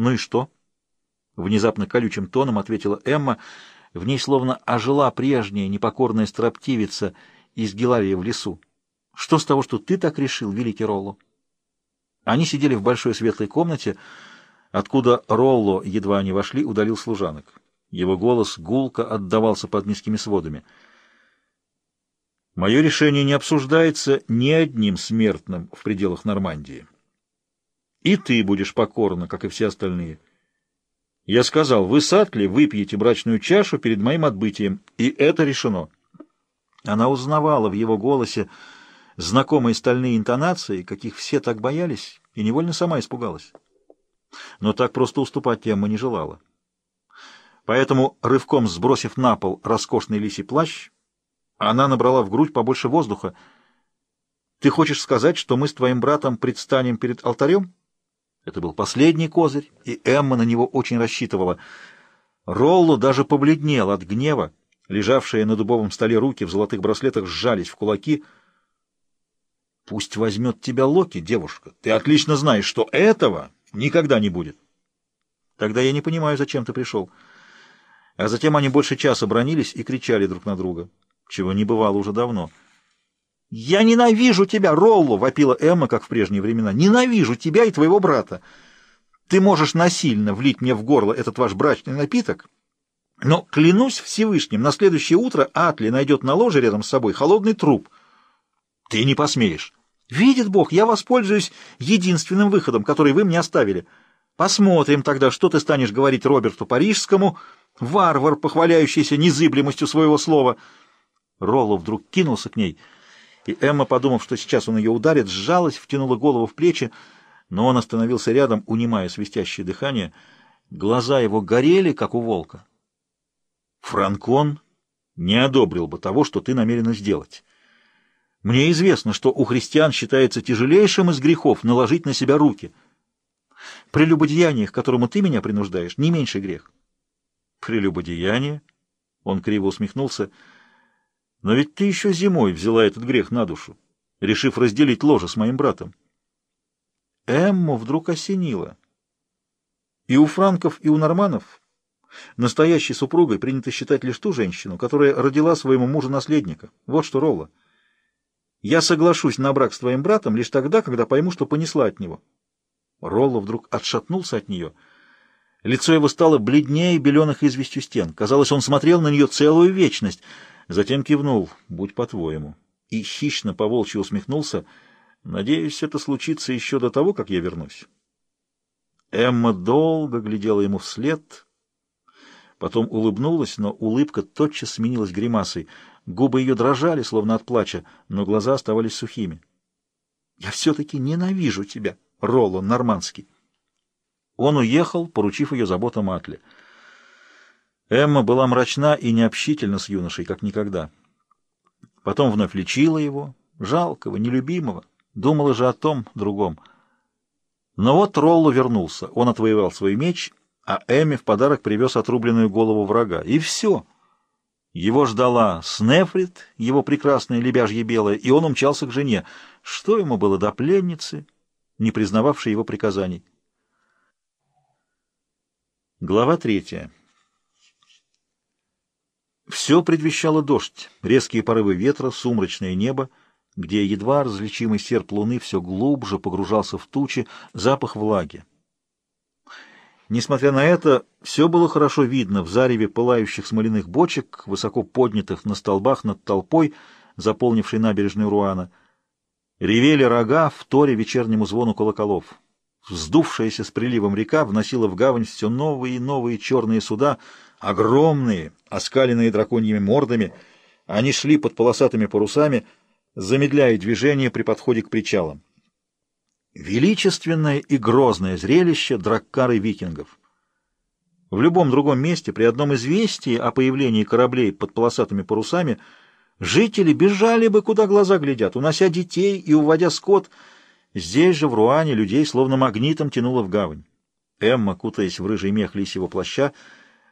«Ну и что?» Внезапно колючим тоном ответила Эмма. В ней словно ожила прежняя непокорная строптивица из Гелавия в лесу. «Что с того, что ты так решил, великий Ролло?» Они сидели в большой светлой комнате, откуда Ролло, едва они вошли, удалил служанок. Его голос гулко отдавался под низкими сводами. «Мое решение не обсуждается ни одним смертным в пределах Нормандии. И ты будешь покорна, как и все остальные». Я сказал, вы с Атли выпьете брачную чашу перед моим отбытием, и это решено. Она узнавала в его голосе знакомые стальные интонации, каких все так боялись, и невольно сама испугалась. Но так просто уступать Эмма не желала. Поэтому, рывком сбросив на пол роскошный лисий плащ, она набрала в грудь побольше воздуха. «Ты хочешь сказать, что мы с твоим братом предстанем перед алтарем?» Это был последний козырь, и Эмма на него очень рассчитывала. Ролло даже побледнел от гнева. Лежавшие на дубовом столе руки в золотых браслетах сжались в кулаки. «Пусть возьмет тебя Локи, девушка. Ты отлично знаешь, что этого никогда не будет». «Тогда я не понимаю, зачем ты пришел». А затем они больше часа бронились и кричали друг на друга, чего не бывало уже давно. «Я ненавижу тебя, Ролло!» — вопила Эмма, как в прежние времена. «Ненавижу тебя и твоего брата! Ты можешь насильно влить мне в горло этот ваш брачный напиток, но, клянусь Всевышним, на следующее утро Атли найдет на ложе рядом с собой холодный труп. Ты не посмеешь. Видит Бог, я воспользуюсь единственным выходом, который вы мне оставили. Посмотрим тогда, что ты станешь говорить Роберту Парижскому, варвар, похваляющийся незыблемостью своего слова». Ролло вдруг кинулся к ней — и Эмма, подумав, что сейчас он ее ударит, сжалась, втянула голову в плечи, но он остановился рядом, унимая свистящее дыхание. Глаза его горели, как у волка. «Франкон не одобрил бы того, что ты намерена сделать. Мне известно, что у христиан считается тяжелейшим из грехов наложить на себя руки. Прелюбодеяние, к которому ты меня принуждаешь, не меньший грех». «Прелюбодеяние?» — он криво усмехнулся — но ведь ты еще зимой взяла этот грех на душу, решив разделить ложе с моим братом. Эмму вдруг осенило. И у франков, и у норманов настоящей супругой принято считать лишь ту женщину, которая родила своему мужу наследника. Вот что, Ролла. Я соглашусь на брак с твоим братом лишь тогда, когда пойму, что понесла от него. Ролла вдруг отшатнулся от нее. Лицо его стало бледнее беленых известью стен. Казалось, он смотрел на нее целую вечность — Затем кивнул, будь по-твоему, и хищно по-волчьи усмехнулся. Надеюсь, это случится еще до того, как я вернусь. Эмма долго глядела ему вслед, потом улыбнулась, но улыбка тотчас сменилась гримасой. Губы ее дрожали, словно от плача, но глаза оставались сухими. — Я все-таки ненавижу тебя, Ролло Нормандский. Он уехал, поручив ее заботам Атли. Эмма была мрачна и необщительна с юношей, как никогда. Потом вновь лечила его, жалкого, нелюбимого, думала же о том другом. Но вот Ролло вернулся, он отвоевал свой меч, а Эмме в подарок привез отрубленную голову врага. И все. Его ждала Снефрит, его прекрасная лебяжья белая, и он умчался к жене. Что ему было до пленницы, не признававшей его приказаний? Глава третья. Все предвещало дождь, резкие порывы ветра, сумрачное небо, где едва различимый серп луны все глубже погружался в тучи, запах влаги. Несмотря на это, все было хорошо видно в зареве пылающих смоляных бочек, высоко поднятых на столбах над толпой, заполнившей набережную Руана. Ревели рога в торе вечернему звону колоколов. Вздувшаяся с приливом река вносила в гавань все новые и новые черные суда — Огромные, оскаленные драконьими мордами, они шли под полосатыми парусами, замедляя движение при подходе к причалам. Величественное и грозное зрелище драккары викингов. В любом другом месте, при одном известии о появлении кораблей под полосатыми парусами, жители бежали бы, куда глаза глядят, унося детей и уводя скот. Здесь же, в Руане, людей словно магнитом тянуло в гавань. Эмма, кутаясь в рыжий мех лисьего плаща,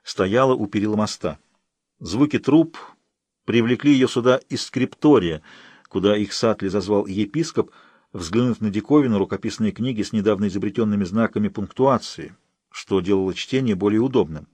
стояла у перила моста. Звуки труп привлекли ее сюда из скриптория, куда их Сатли зазвал епископ, взглянув на диковину рукописные книги с недавно изобретенными знаками пунктуации, что делало чтение более удобным.